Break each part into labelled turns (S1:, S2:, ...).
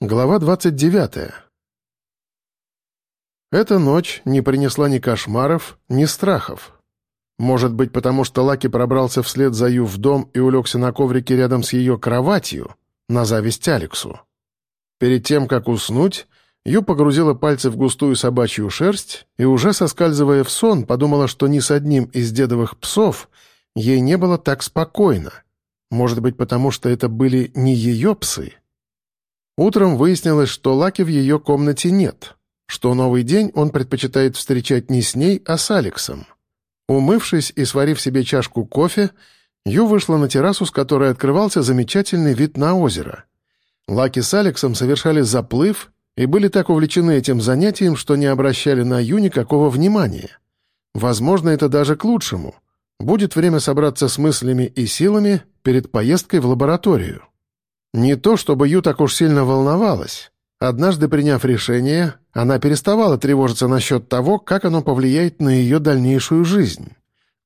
S1: Глава 29. Эта ночь не принесла ни кошмаров, ни страхов. Может быть, потому что Лаки пробрался вслед за Ю в дом и улегся на коврике рядом с ее кроватью, на зависть Алексу. Перед тем, как уснуть, Ю погрузила пальцы в густую собачью шерсть и, уже соскальзывая в сон, подумала, что ни с одним из дедовых псов ей не было так спокойно. Может быть, потому что это были не ее псы. Утром выяснилось, что Лаки в ее комнате нет, что новый день он предпочитает встречать не с ней, а с Алексом. Умывшись и сварив себе чашку кофе, Ю вышла на террасу, с которой открывался замечательный вид на озеро. Лаки с Алексом совершали заплыв и были так увлечены этим занятием, что не обращали на Ю никакого внимания. Возможно, это даже к лучшему. Будет время собраться с мыслями и силами перед поездкой в лабораторию. Не то, чтобы Ю так уж сильно волновалась. Однажды приняв решение, она переставала тревожиться насчет того, как оно повлияет на ее дальнейшую жизнь.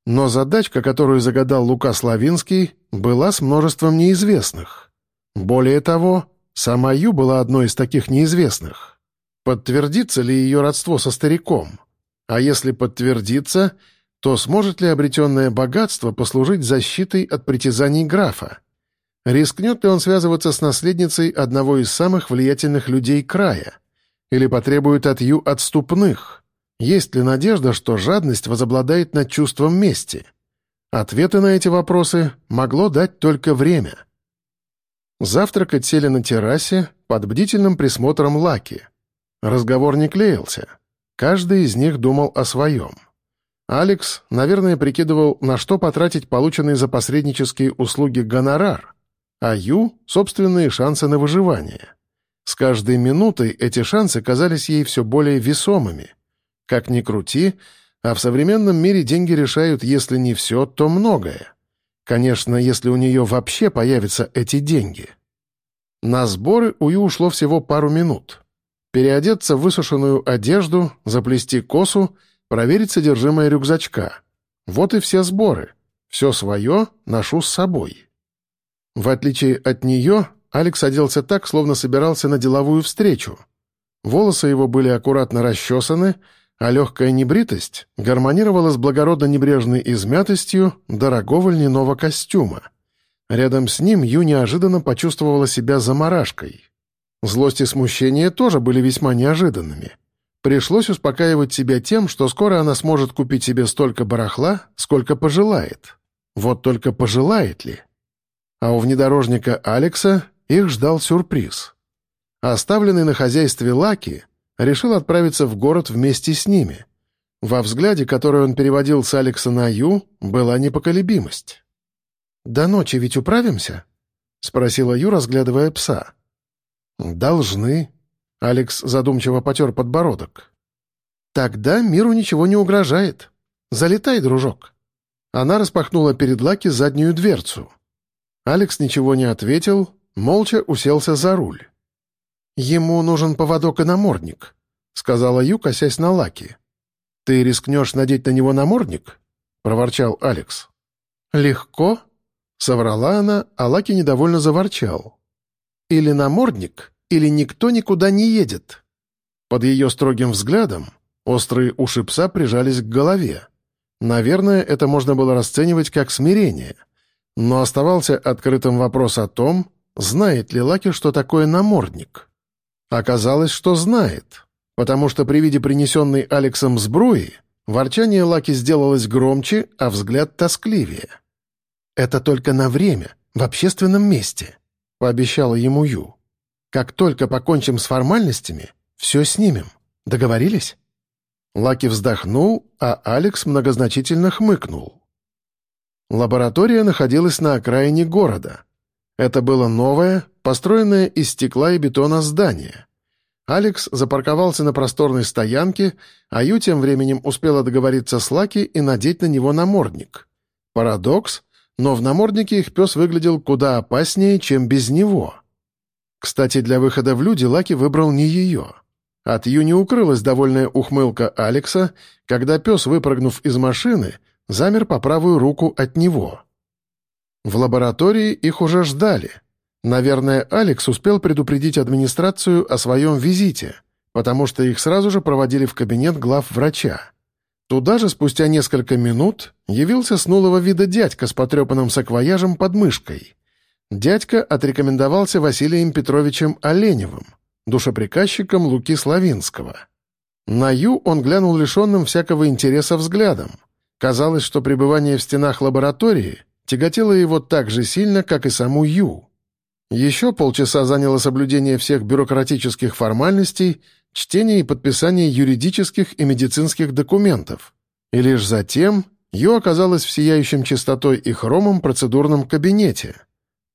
S1: Но задачка, которую загадал Лука Славинский, была с множеством неизвестных. Более того, сама Ю была одной из таких неизвестных. Подтвердится ли ее родство со стариком? А если подтвердится, то сможет ли обретенное богатство послужить защитой от притязаний графа? Рискнет ли он связываться с наследницей одного из самых влиятельных людей края? Или потребует от Ю отступных? Есть ли надежда, что жадность возобладает над чувством мести? Ответы на эти вопросы могло дать только время. Завтракать сели на террасе под бдительным присмотром Лаки. Разговор не клеился. Каждый из них думал о своем. Алекс, наверное, прикидывал, на что потратить полученный за посреднические услуги гонорар, а Ю — собственные шансы на выживание. С каждой минутой эти шансы казались ей все более весомыми. Как ни крути, а в современном мире деньги решают, если не все, то многое. Конечно, если у нее вообще появятся эти деньги. На сборы у Ю ушло всего пару минут. Переодеться в высушенную одежду, заплести косу, проверить содержимое рюкзачка. Вот и все сборы. Все свое ношу с собой. В отличие от нее, Алекс оделся так, словно собирался на деловую встречу. Волосы его были аккуратно расчесаны, а легкая небритость гармонировала с благородно-небрежной измятостью дорогого льняного костюма. Рядом с ним Ю неожиданно почувствовала себя заморашкой. Злость и смущение тоже были весьма неожиданными. Пришлось успокаивать себя тем, что скоро она сможет купить себе столько барахла, сколько пожелает. Вот только пожелает ли? А у внедорожника Алекса их ждал сюрприз. Оставленный на хозяйстве Лаки решил отправиться в город вместе с ними. Во взгляде, который он переводил с Алекса на Ю, была непоколебимость. «До ночи ведь управимся?» — спросила Ю, разглядывая пса. «Должны». Алекс задумчиво потер подбородок. «Тогда миру ничего не угрожает. Залетай, дружок». Она распахнула перед Лаки заднюю дверцу. Алекс ничего не ответил, молча уселся за руль. «Ему нужен поводок и намордник», — сказала Ю, косясь на Лаки. «Ты рискнешь надеть на него намордник?» — проворчал Алекс. «Легко?» — соврала она, а Лаки недовольно заворчал. «Или намордник, или никто никуда не едет». Под ее строгим взглядом острые уши пса прижались к голове. Наверное, это можно было расценивать как смирение — но оставался открытым вопрос о том, знает ли Лаки, что такое намордник. Оказалось, что знает, потому что при виде принесенной Алексом сбруи ворчание Лаки сделалось громче, а взгляд тоскливее. «Это только на время, в общественном месте», — пообещала ему Ю. «Как только покончим с формальностями, все снимем. Договорились?» Лаки вздохнул, а Алекс многозначительно хмыкнул. Лаборатория находилась на окраине города. Это было новое, построенное из стекла и бетона здание. Алекс запарковался на просторной стоянке, а Ю тем временем успела договориться с Лаки и надеть на него намордник. Парадокс, но в наморднике их пес выглядел куда опаснее, чем без него. Кстати, для выхода в люди Лаки выбрал не ее. От Ю не укрылась довольная ухмылка Алекса, когда пес, выпрыгнув из машины, замер по правую руку от него. В лаборатории их уже ждали. Наверное, Алекс успел предупредить администрацию о своем визите, потому что их сразу же проводили в кабинет глав врача. Туда же спустя несколько минут явился снулого вида дядька с потрепанным саквояжем под мышкой. Дядька отрекомендовался Василием Петровичем Оленевым, душеприказчиком Луки Славинского. На Ю он глянул лишенным всякого интереса взглядом. Казалось, что пребывание в стенах лаборатории тяготило его так же сильно, как и саму Ю. Еще полчаса заняло соблюдение всех бюрократических формальностей, чтение и подписание юридических и медицинских документов. И лишь затем Ю оказалась в сияющем чистотой и хромом процедурном кабинете.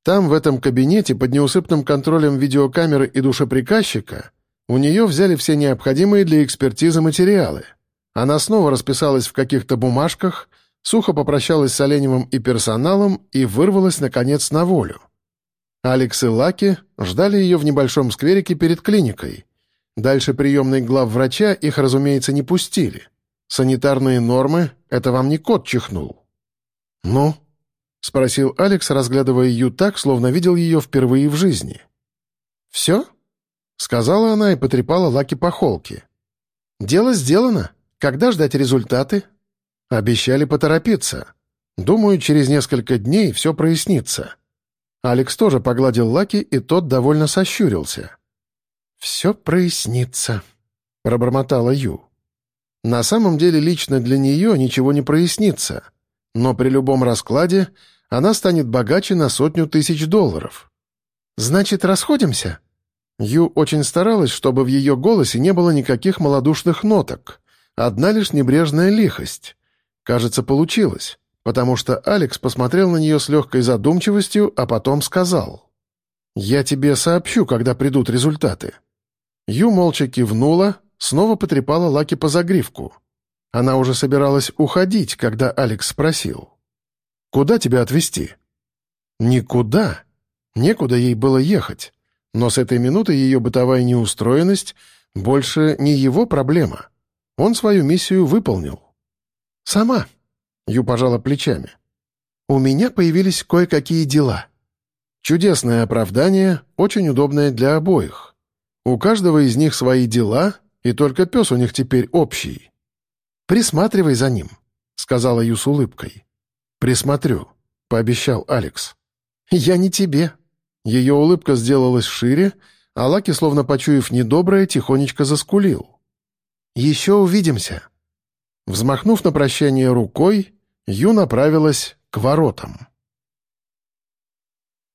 S1: Там, в этом кабинете, под неусыпным контролем видеокамеры и душеприказчика, у нее взяли все необходимые для экспертизы материалы. Она снова расписалась в каких-то бумажках, сухо попрощалась с Оленевым и персоналом и вырвалась, наконец, на волю. Алекс и Лаки ждали ее в небольшом скверике перед клиникой. Дальше приемной глав врача их, разумеется, не пустили. Санитарные нормы — это вам не кот чихнул. «Ну?» — спросил Алекс, разглядывая Ю так, словно видел ее впервые в жизни. «Все?» — сказала она и потрепала Лаки по холке. «Дело сделано. Когда ждать результаты?» «Обещали поторопиться. Думаю, через несколько дней все прояснится». Алекс тоже погладил Лаки, и тот довольно сощурился. «Все прояснится», — пробормотала Ю. На самом деле лично для нее ничего не прояснится, но при любом раскладе она станет богаче на сотню тысяч долларов. «Значит, расходимся?» Ю очень старалась, чтобы в ее голосе не было никаких малодушных ноток, одна лишь небрежная лихость. Кажется, получилось потому что Алекс посмотрел на нее с легкой задумчивостью, а потом сказал. «Я тебе сообщу, когда придут результаты». Ю молча кивнула, снова потрепала Лаки по загривку. Она уже собиралась уходить, когда Алекс спросил. «Куда тебя отвезти?» «Никуда. Некуда ей было ехать. Но с этой минуты ее бытовая неустроенность больше не его проблема. Он свою миссию выполнил». «Сама», Ю пожала плечами. «У меня появились кое-какие дела». Чудесное оправдание, очень удобное для обоих. У каждого из них свои дела, и только пес у них теперь общий. «Присматривай за ним», — сказала Ю с улыбкой. «Присмотрю», — пообещал Алекс. «Я не тебе». Ее улыбка сделалась шире, а Лаки, словно почуяв недоброе, тихонечко заскулил. «Еще увидимся». Взмахнув на прощание рукой, Ю направилась к воротам.